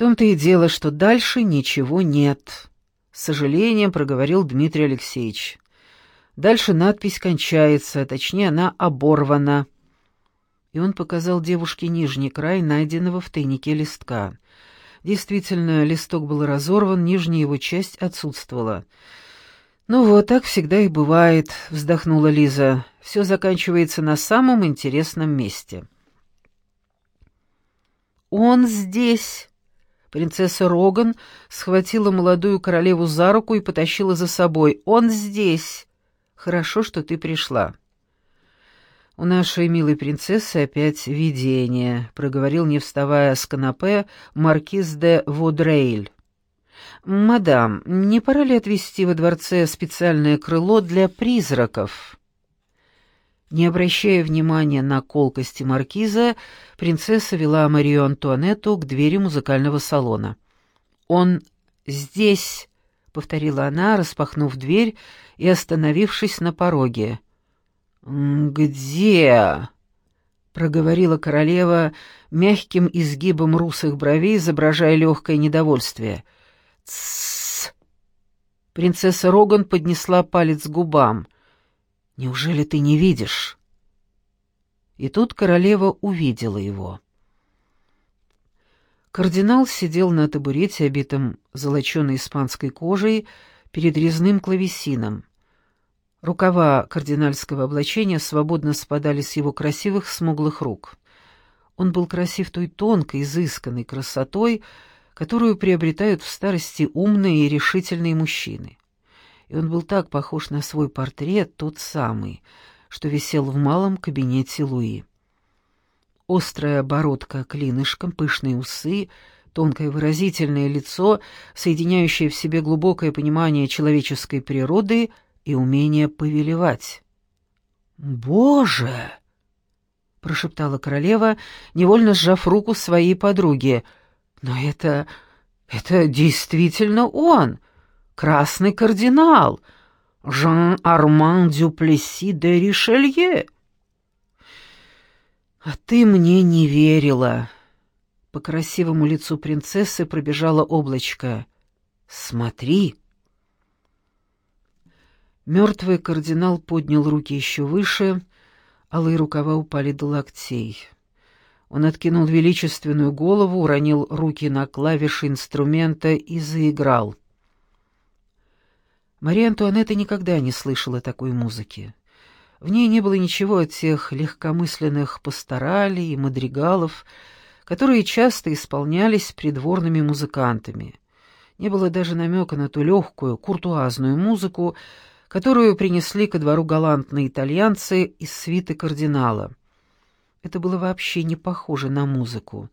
том-то и дело, что дальше ничего нет, с сожалением проговорил Дмитрий Алексеевич. Дальше надпись кончается, точнее, она оборвана. И он показал девушке нижний край найденного в тайнике листка. Действительно, листок был разорван, нижняя его часть отсутствовала. «Ну вот, так всегда и бывает», — вздохнула Лиза. «Все заканчивается на самом интересном месте». «Он здесь!» Принцесса Роган схватила молодую королеву за руку и потащила за собой. «Он здесь! Хорошо, что ты пришла». «У нашей милой принцессы опять видение», — проговорил, не вставая с канапе, маркиз де Водрейль. «Мадам, не пора ли отвезти во дворце специальное крыло для призраков?» Не обращая внимания на колкости маркиза, принцесса вела Марию Антуанетту к двери музыкального салона. «Он здесь», — повторила она, распахнув дверь и остановившись на пороге. «Где?» — проговорила королева мягким изгибом русых бровей, изображая легкое недовольствие. «Тссс!» Принцесса Роган поднесла палец к губам — Неужели ты не видишь?» И тут королева увидела его. Кардинал сидел на табурете, обитом золоченой испанской кожей, перед резным клавесином. Рукава кардинальского облачения свободно спадали с его красивых смуглых рук. Он был красив той тонкой, изысканной красотой, которую приобретают в старости умные и решительные мужчины и он был так похож на свой портрет, тот самый, что висел в малом кабинете Луи. Острая бородка клинышком, пышные усы, тонкое выразительное лицо, соединяющее в себе глубокое понимание человеческой природы и умение повелевать. «Боже!» — прошептала королева, невольно сжав руку своей подруги. «Но это... это действительно он!» Красный кардинал, Жан-Арман Дюплесси де Ришелье. А ты мне не верила. По красивому лицу принцессы пробежало облачко. Смотри. Мертвый кардинал поднял руки еще выше, алые рукава упали до локтей. Он откинул величественную голову, уронил руки на клавиши инструмента и заиграл. Мария Антуанетта никогда не слышала такой музыки. В ней не было ничего от тех легкомысленных пасторалей и мадригалов, которые часто исполнялись придворными музыкантами. Не было даже намека на ту легкую, куртуазную музыку, которую принесли ко двору галантные итальянцы из свиты кардинала. Это было вообще не похоже на музыку.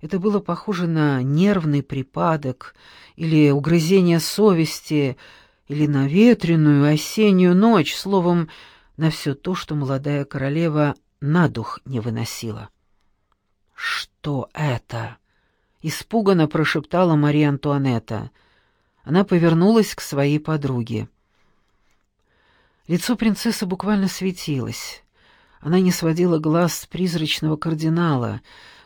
Это было похоже на нервный припадок или угрызение совести — или на ветреную осеннюю ночь, словом, на все то, что молодая королева на дух не выносила. «Что это?» — испуганно прошептала Мария Антуанетта. Она повернулась к своей подруге. Лицо принцессы буквально светилось. Она не сводила глаз с призрачного кардинала,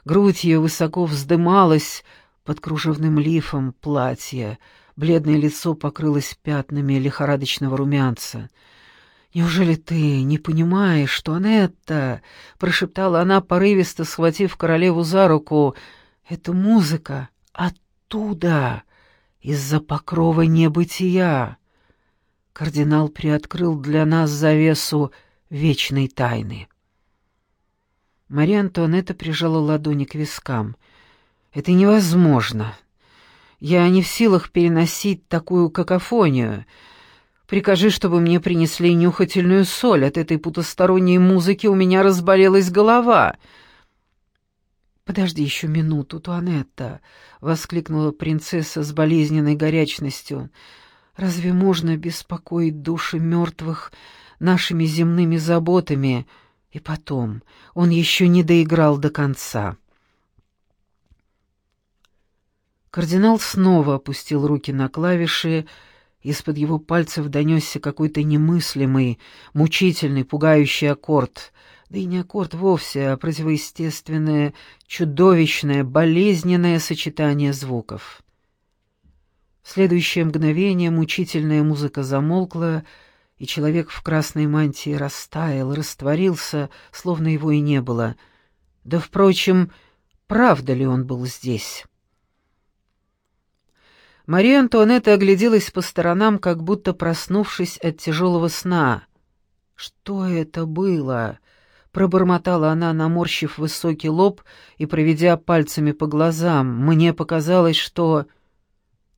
грудь ее высоко вздымалась под кружевным лифом платья, Бледное лицо покрылось пятнами лихорадочного румянца. «Неужели ты не понимаешь, что Анетта?» — прошептала она, порывисто схватив королеву за руку. «Это музыка оттуда, из-за покрова небытия». Кардинал приоткрыл для нас завесу вечной тайны. Мария Антуанетта прижала ладони к вискам. «Это невозможно. Я не в силах переносить такую какофонию. Прикажи, чтобы мне принесли нюхательную соль. От этой потусторонней музыки у меня разболелась голова». «Подожди еще минуту, Туанетта», — воскликнула принцесса с болезненной горячностью. «Разве можно беспокоить души мертвых нашими земными заботами? И потом, он еще не доиграл до конца». Кардинал снова опустил руки на клавиши Из-под его пальцев донесся какой-то немыслимый, мучительный, пугающий аккорд. Да и не аккорд вовсе, а противоестественное, чудовищное, болезненное сочетание звуков. В следующее мгновение мучительная музыка замолкла, и человек в красной мантии растаял, растворился, словно его и не было. Да, впрочем, правда ли он был здесь? Мария Антуанетта огляделась по сторонам, как будто проснувшись от тяжелого сна. «Что это было?» — пробормотала она, наморщив высокий лоб и проведя пальцами по глазам. «Мне показалось, что...»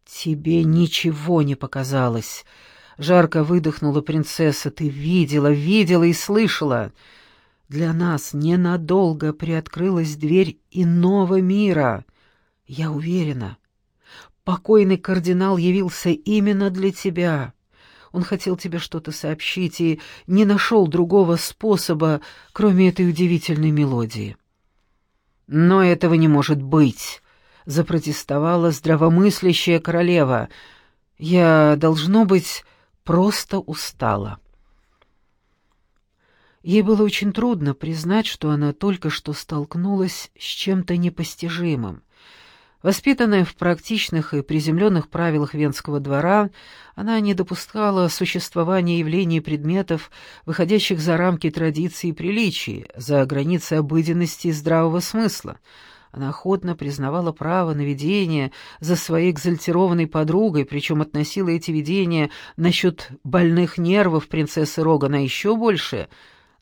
«Тебе ничего не показалось!» — жарко выдохнула принцесса. «Ты видела, видела и слышала!» «Для нас ненадолго приоткрылась дверь иного мира. Я уверена, Покойный кардинал явился именно для тебя. Он хотел тебе что-то сообщить и не нашел другого способа, кроме этой удивительной мелодии. «Но этого не может быть», — запротестовала здравомыслящая королева. «Я, должно быть, просто устала». Ей было очень трудно признать, что она только что столкнулась с чем-то непостижимым. Воспитанная в практичных и приземленных правилах венского двора, она не допускала существования явлений и предметов, выходящих за рамки традиций и приличий, за границы обыденности и здравого смысла. Она охотно признавала право на видение за своей экзальтированной подругой, причем относила эти видения насчет больных нервов принцессы Рогана еще больше,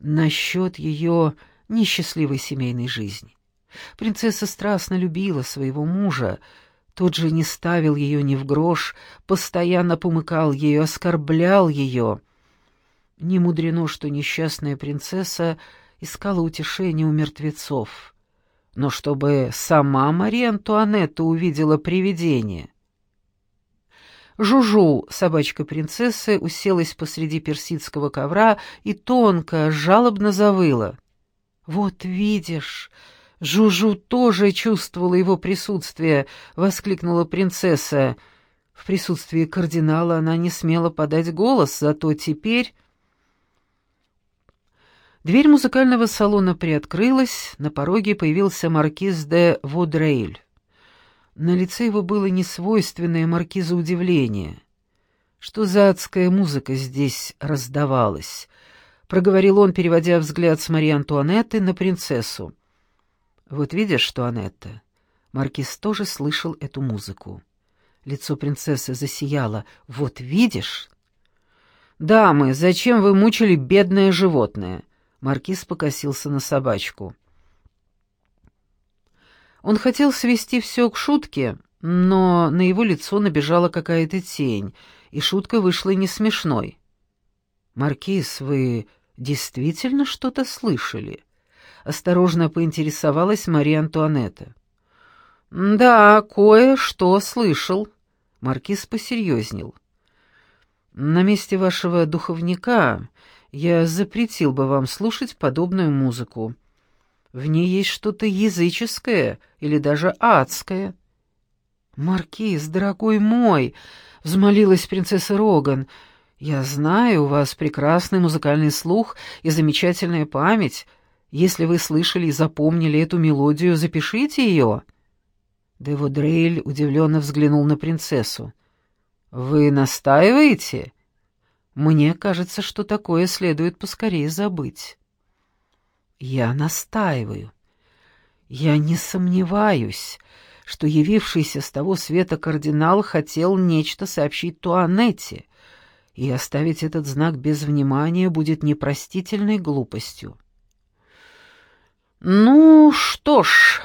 насчет ее несчастливой семейной жизни. Принцесса страстно любила своего мужа, тот же не ставил ее ни в грош, постоянно помыкал ее, оскорблял ее. Не мудрено, что несчастная принцесса искала утешения у мертвецов. Но чтобы сама Мария Антуанетта увидела привидение. Жужу, собачка принцессы, уселась посреди персидского ковра и тонко, жалобно завыла. «Вот видишь!» Жужу тоже чувствовала его присутствие, воскликнула принцесса. В присутствии кардинала она не смела подать голос, зато теперь... Дверь музыкального салона приоткрылась, на пороге появился маркиз де Вудрейль. На лице его было несвойственное маркизу удивление. Что за адская музыка здесь раздавалась? Проговорил он, переводя взгляд с Марии Антуанетты на принцессу. «Вот видишь, что Анетта?» Маркиз тоже слышал эту музыку. Лицо принцессы засияло. «Вот видишь?» «Дамы, зачем вы мучили бедное животное?» Маркиз покосился на собачку. Он хотел свести все к шутке, но на его лицо набежала какая-то тень, и шутка вышла не смешной. «Маркиз, вы действительно что-то слышали?» Осторожно поинтересовалась Мария Антуанетта. «Да, кое-что слышал», — маркиз посерьезнел. «На месте вашего духовника я запретил бы вам слушать подобную музыку. В ней есть что-то языческое или даже адское». «Маркиз, дорогой мой!» — взмолилась принцесса Роган. «Я знаю, у вас прекрасный музыкальный слух и замечательная память». Если вы слышали и запомнили эту мелодию, запишите ее». Деводрейль удивленно взглянул на принцессу. «Вы настаиваете?» «Мне кажется, что такое следует поскорее забыть». «Я настаиваю. Я не сомневаюсь, что явившийся с того света кардинал хотел нечто сообщить Туанетте, и оставить этот знак без внимания будет непростительной глупостью. «Ну что ж...»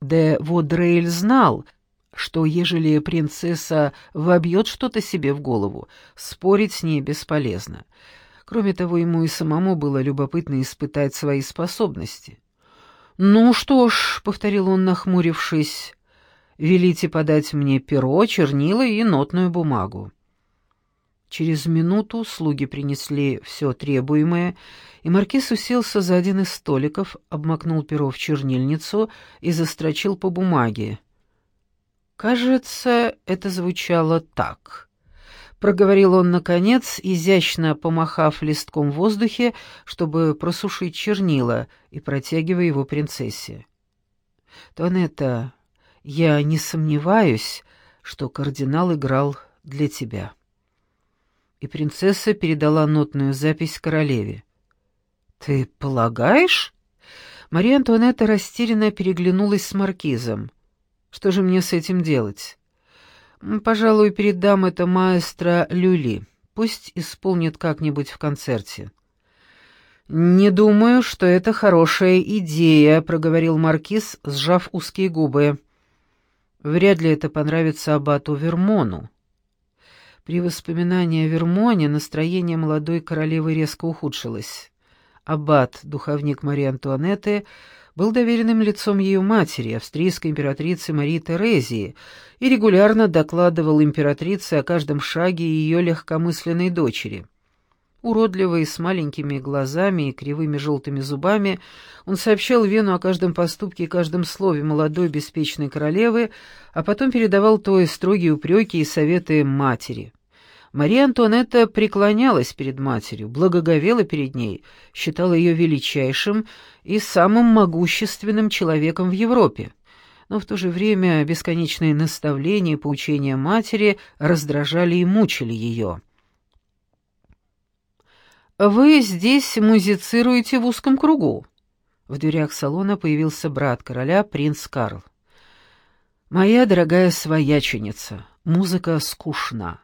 Де Водрейль знал, что ежели принцесса вобьет что-то себе в голову, спорить с ней бесполезно. Кроме того, ему и самому было любопытно испытать свои способности. «Ну что ж», — повторил он, нахмурившись, — «велите подать мне перо, чернила и нотную бумагу». Через минуту слуги принесли все требуемое, и маркиз уселся за один из столиков, обмакнул перо в чернильницу и застрочил по бумаге. Кажется, это звучало так. Проговорил он, наконец, изящно помахав листком в воздухе, чтобы просушить чернила, и протягивая его принцессе. «Тонетта, я не сомневаюсь, что кардинал играл для тебя». И принцесса передала нотную запись королеве. «Ты полагаешь?» Мария Антуанетта растерянно переглянулась с маркизом. «Что же мне с этим делать?» «Пожалуй, передам это маэстро Люли. Пусть исполнит как-нибудь в концерте». «Не думаю, что это хорошая идея», — проговорил маркиз, сжав узкие губы. «Вряд ли это понравится аббату Вермону». При воспоминании о Вермоне настроение молодой королевы резко ухудшилось. Аббат, духовник Марии Антуанетты, был доверенным лицом ее матери, австрийской императрицы Марии Терезии, и регулярно докладывал императрице о каждом шаге ее легкомысленной дочери. Уродливый, с маленькими глазами и кривыми желтыми зубами, он сообщал Вену о каждом поступке и каждом слове молодой беспечной королевы, а потом передавал то и строгие упреки и советы матери. Мария Антуанетта преклонялась перед матерью, благоговела перед ней, считала ее величайшим и самым могущественным человеком в Европе. Но в то же время бесконечные наставления и поучения матери раздражали и мучили ее. «Вы здесь музицируете в узком кругу». В дверях салона появился брат короля, принц Карл. «Моя дорогая свояченица, музыка скучна.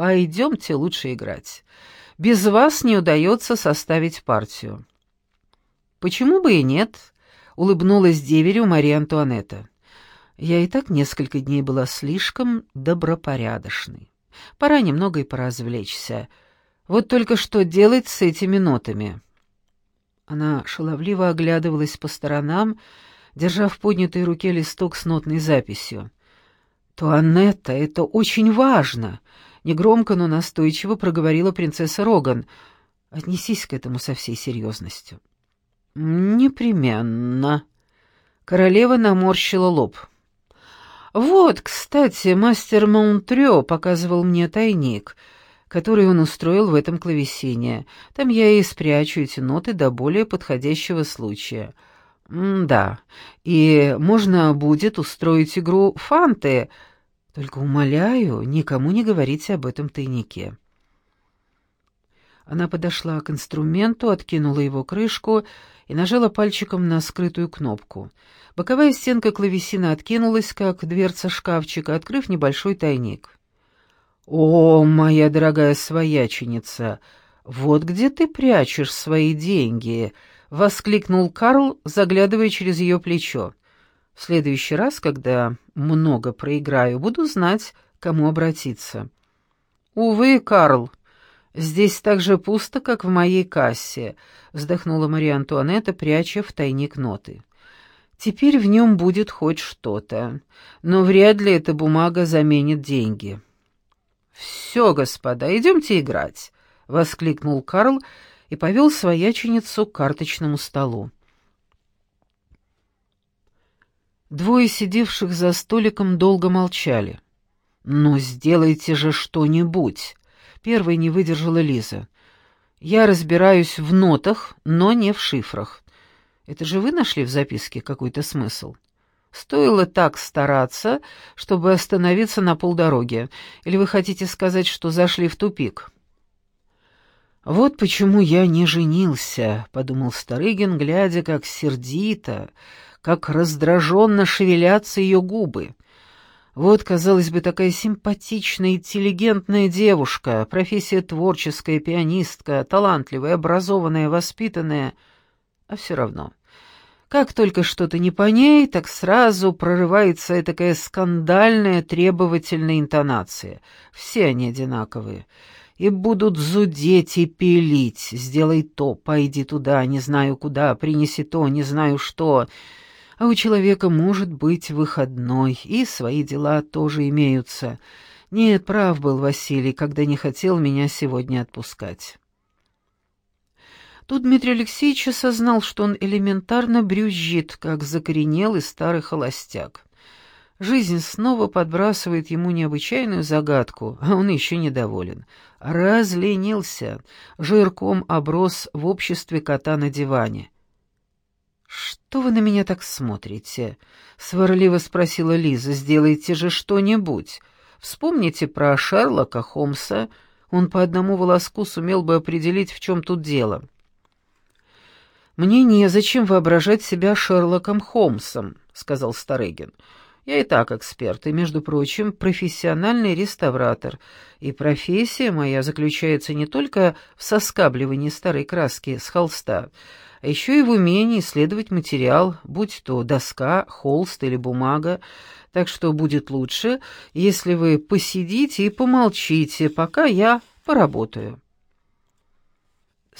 Пойдемте лучше играть. Без вас не удается составить партию». «Почему бы и нет?» — улыбнулась деверю Мария Антуанетта. «Я и так несколько дней была слишком добропорядочной. Пора немного и поразвлечься. Вот только что делать с этими нотами?» Она шаловливо оглядывалась по сторонам, держа в поднятой руке листок с нотной записью. «Туанетта, это очень важно!» Негромко, но настойчиво проговорила принцесса Роган. «Отнесись к этому со всей серьезностью». «Непременно». Королева наморщила лоб. «Вот, кстати, мастер Монтрё показывал мне тайник, который он устроил в этом клавесине. Там я и спрячу эти ноты до более подходящего случая». М «Да, и можно будет устроить игру фанты», только умоляю, никому не говорите об этом тайнике». Она подошла к инструменту, откинула его крышку и нажала пальчиком на скрытую кнопку. Боковая стенка клавесина откинулась, как дверца шкафчика, открыв небольшой тайник. «О, моя дорогая свояченица, вот где ты прячешь свои деньги!» — воскликнул Карл, заглядывая через ее плечо. В следующий раз, когда много проиграю, буду знать, кому обратиться. Увы, Карл, здесь так же пусто, как в моей кассе, вздохнула Мария Антуанетта, пряча в тайник ноты. Теперь в нем будет хоть что-то, но вряд ли эта бумага заменит деньги. «Все, господа, идемте играть», — воскликнул Карл и повел свояченицу к карточному столу. Двое сидевших за столиком долго молчали. «Ну, сделайте же что-нибудь!» Первой не выдержала Лиза. «Я разбираюсь в нотах, но не в шифрах. Это же вы нашли в записке какой-то смысл?» Стоило так стараться, чтобы остановиться на полдороге. Или вы хотите сказать, что зашли в тупик? «Вот почему я не женился», — подумал Старыгин, глядя, как сердито, как раздраженно шевелятся ее губы. Вот, казалось бы, такая симпатичная, интеллигентная девушка, профессия творческая, пианистка, талантливая, образованная, воспитанная, а все равно. Как только что-то не по ней, так сразу прорывается такая скандальная, требовательная интонация. Все они одинаковые. И будут зудеть и пилить. Сделай то, пойди туда, не знаю куда, принеси то, не знаю что а у человека может быть выходной, и свои дела тоже имеются. Нет, прав был Василий, когда не хотел меня сегодня отпускать. Тут Дмитрий Алексеевич осознал, что он элементарно брюзжит, как закоренелый старый холостяк. Жизнь снова подбрасывает ему необычайную загадку, а он еще недоволен. Разленился, жирком оброс в обществе кота на диване. «Что вы на меня так смотрите?» — сварливо спросила Лиза. «Сделайте же что-нибудь. Вспомните про Шерлока Холмса. Он по одному волоску сумел бы определить, в чем тут дело». «Мне незачем воображать себя Шерлоком Холмсом», — сказал Старыгин. «Я и так эксперт, и, между прочим, профессиональный реставратор, и профессия моя заключается не только в соскабливании старой краски с холста, а еще и в умении исследовать материал, будь то доска, холст или бумага, так что будет лучше, если вы посидите и помолчите, пока я поработаю».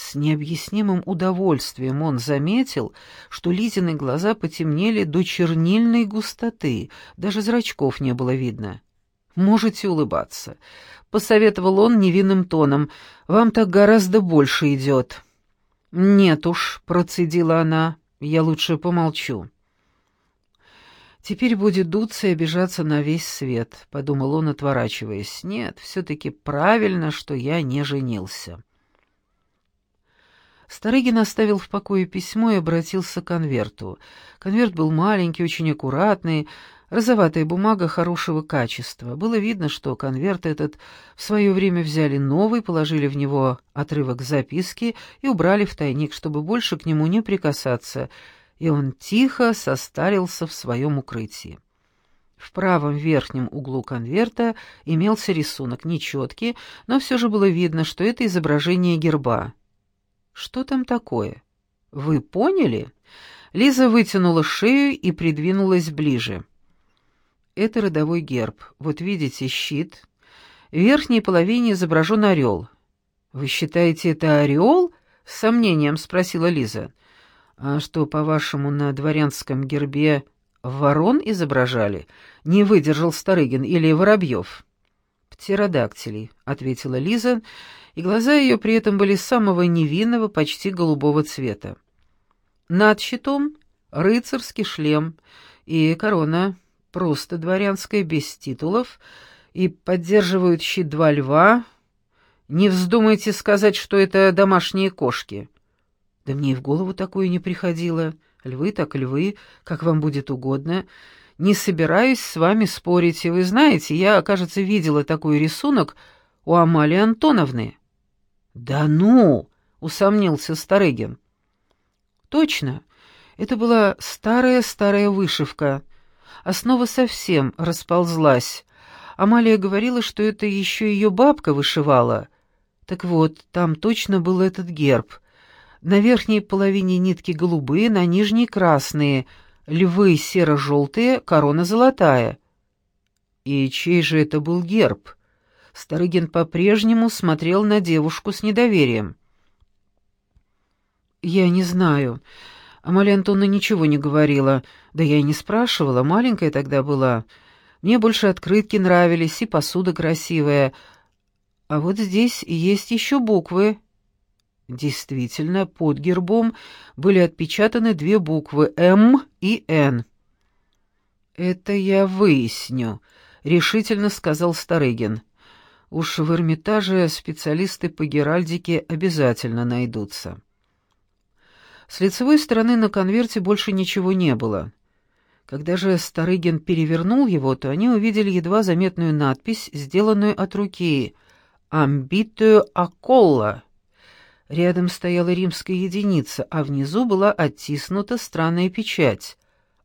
С необъяснимым удовольствием он заметил, что Лизины глаза потемнели до чернильной густоты, даже зрачков не было видно. «Можете улыбаться», — посоветовал он невинным тоном, — «вам так гораздо больше идет». «Нет уж», — процедила она, — «я лучше помолчу». «Теперь будет дуться и обижаться на весь свет», — подумал он, отворачиваясь. «Нет, все-таки правильно, что я не женился». Старыгин оставил в покое письмо и обратился к конверту. Конверт был маленький, очень аккуратный, розоватая бумага хорошего качества. Было видно, что конверт этот в свое время взяли новый, положили в него отрывок записки и убрали в тайник, чтобы больше к нему не прикасаться, и он тихо состарился в своем укрытии. В правом верхнем углу конверта имелся рисунок, нечеткий, но все же было видно, что это изображение герба. Что там такое? Вы поняли? Лиза вытянула шею и придвинулась ближе. Это родовой герб. Вот видите щит. В верхней половине изображен орел. Вы считаете, это орел? С сомнением спросила Лиза. А что, по-вашему, на дворянском гербе ворон изображали? Не выдержал Старыгин или Воробьев? Птеродактилей, ответила Лиза и глаза ее при этом были самого невинного, почти голубого цвета. Над щитом рыцарский шлем и корона, просто дворянская, без титулов, и поддерживают щит два льва. Не вздумайте сказать, что это домашние кошки. Да мне и в голову такое не приходило. Львы так львы, как вам будет угодно. Не собираюсь с вами спорить, и вы знаете, я, кажется, видела такой рисунок у Амалии Антоновны. «Да ну!» — усомнился Старыгин. «Точно. Это была старая-старая вышивка. Основа совсем расползлась. Амалия говорила, что это еще ее бабка вышивала. Так вот, там точно был этот герб. На верхней половине нитки голубые, на нижней красные, львы серо-желтые, корона золотая. И чей же это был герб?» Старыгин по-прежнему смотрел на девушку с недоверием. «Я не знаю. Амалия Антоновна ничего не говорила. Да я и не спрашивала, маленькая тогда была. Мне больше открытки нравились и посуда красивая. А вот здесь есть еще буквы». Действительно, под гербом были отпечатаны две буквы «М» и «Н». «Это я выясню», — решительно сказал Старыгин. Уж в Эрмитаже специалисты по геральдике обязательно найдутся. С лицевой стороны на конверте больше ничего не было. Когда же Старыгин перевернул его, то они увидели едва заметную надпись, сделанную от руки «Амбитую Аколла». Рядом стояла римская единица, а внизу была оттиснута странная печать.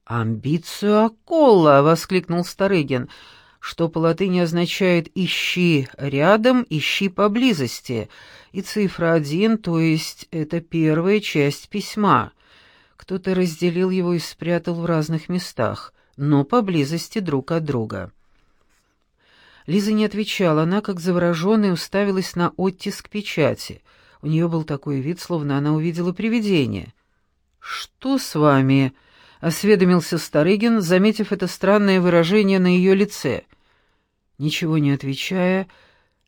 «Амбицию Аколла!» — воскликнул Старыгин — что по латыни означает «ищи рядом, ищи поблизости», и цифра один, то есть это первая часть письма. Кто-то разделил его и спрятал в разных местах, но поблизости друг от друга. Лиза не отвечала, она, как завороженная, уставилась на оттиск печати. У нее был такой вид, словно она увидела привидение. «Что с вами?» — осведомился Старыгин, заметив это странное выражение на ее лице. Ничего не отвечая,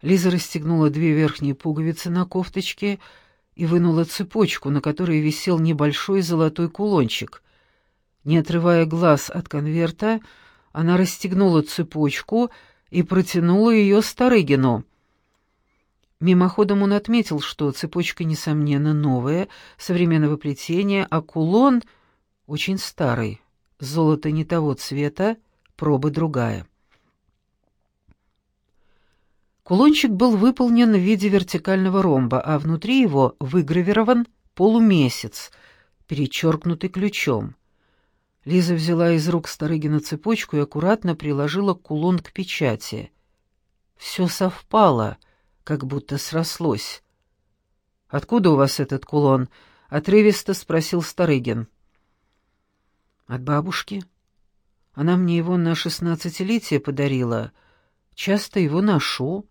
Лиза расстегнула две верхние пуговицы на кофточке и вынула цепочку, на которой висел небольшой золотой кулончик. Не отрывая глаз от конверта, Она расстегнула цепочку и протянула ее Старыгину. Мимоходом он отметил, что цепочка, несомненно, новая, современного плетения, а кулон очень старый, золото не того цвета, проба другая. Кулончик был выполнен в виде вертикального ромба, а внутри его выгравирован полумесяц, перечеркнутый ключом. Лиза взяла из рук Старыгина цепочку и аккуратно приложила кулон к печати. Все совпало, как будто срослось. «Откуда у вас этот кулон?» — отрывисто спросил Старыгин. «От бабушки. Она мне его на шестнадцатилетие подарила. Часто его ношу.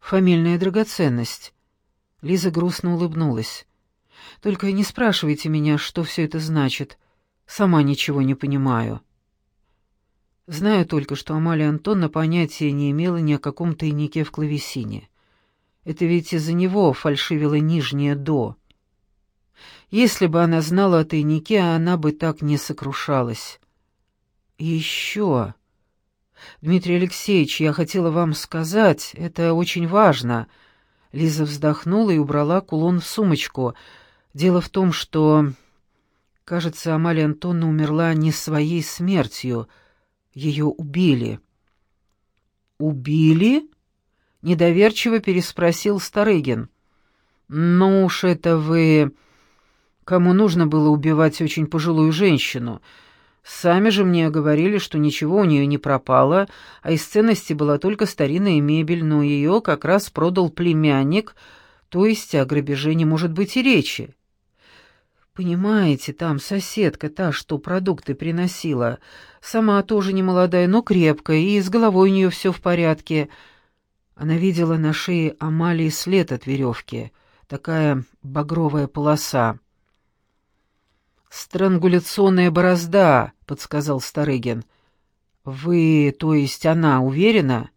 Фамильная драгоценность». Лиза грустно улыбнулась. «Только не спрашивайте меня, что все это значит. Сама ничего не понимаю». Знаю только, что Амалия Антонна понятия не имела ни о каком тайнике в клавесине. Это ведь из-за него фальшивило нижнее «до». Если бы она знала о тайнике, она бы так не сокрушалась. И еще... Дмитрий Алексеевич, я хотела вам сказать, это очень важно. Лиза вздохнула и убрала кулон в сумочку. Дело в том, что... Кажется, Амалия Антонна умерла не своей смертью. Ее убили. «Убили?» — недоверчиво переспросил Старыгин. «Ну уж это вы... Кому нужно было убивать очень пожилую женщину? Сами же мне говорили, что ничего у нее не пропало, а из ценности была только старинная мебель, но ее как раз продал племянник, то есть о грабеже не может быть и речи. Понимаете, там соседка, та, что продукты приносила, сама тоже не молодая, но крепкая, и с головой у нее все в порядке — она видела на шее Амалии след от веревки, такая багровая полоса. «Странгуляционная борозда», — подсказал Старыгин. «Вы, то есть она, уверена?»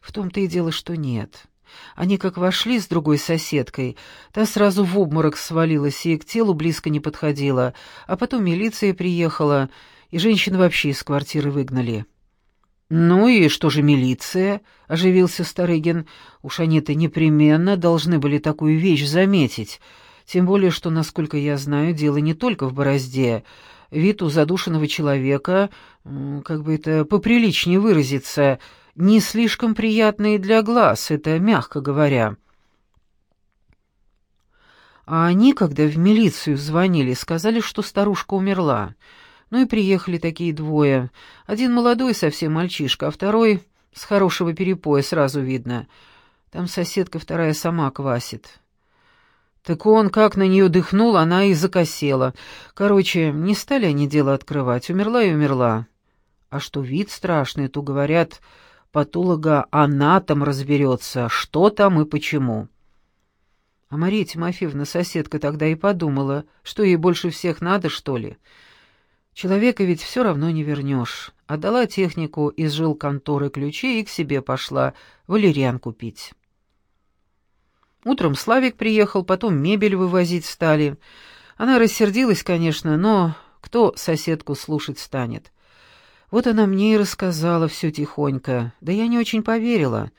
«В том-то и дело, что нет. Они как вошли с другой соседкой, та сразу в обморок свалилась и к телу близко не подходила, а потом милиция приехала, и женщину вообще из квартиры выгнали». «Ну и что же милиция?» — оживился Старыгин. «Уж они-то непременно должны были такую вещь заметить. Тем более, что, насколько я знаю, дело не только в борозде. Вид у задушенного человека, как бы это поприличнее выразиться, не слишком приятный для глаз, это мягко говоря». А они, когда в милицию звонили, сказали, что старушка умерла. Ну и приехали такие двое. Один молодой совсем мальчишка, а второй с хорошего перепоя, сразу видно. Там соседка вторая сама квасит. Так он как на нее дыхнул, она и закосела. Короче, не стали они дело открывать, умерла и умерла. А что вид страшный, то, говорят, патолога-анатом разберется, что там и почему. А Мария Тимофеевна, соседка, тогда и подумала, что ей больше всех надо, что ли. Человека ведь все равно не вернешь. Отдала технику из жил конторы ключи и к себе пошла валерьян купить. Утром Славик приехал, потом мебель вывозить стали. Она рассердилась, конечно, но кто соседку слушать станет? Вот она мне и рассказала все тихонько, да я не очень поверила.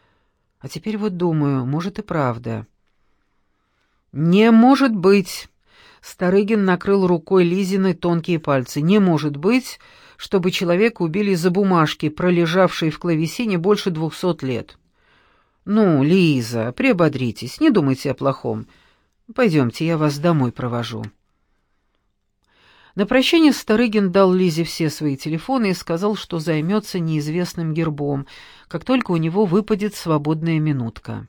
А теперь вот думаю, может и правда. «Не может быть!» Старыгин накрыл рукой Лизины тонкие пальцы. «Не может быть, чтобы человека убили за бумажки, пролежавшие в клавесине больше двухсот лет». «Ну, Лиза, приободритесь, не думайте о плохом. Пойдемте, я вас домой провожу». На прощание Старыгин дал Лизе все свои телефоны и сказал, что займется неизвестным гербом, как только у него выпадет свободная минутка.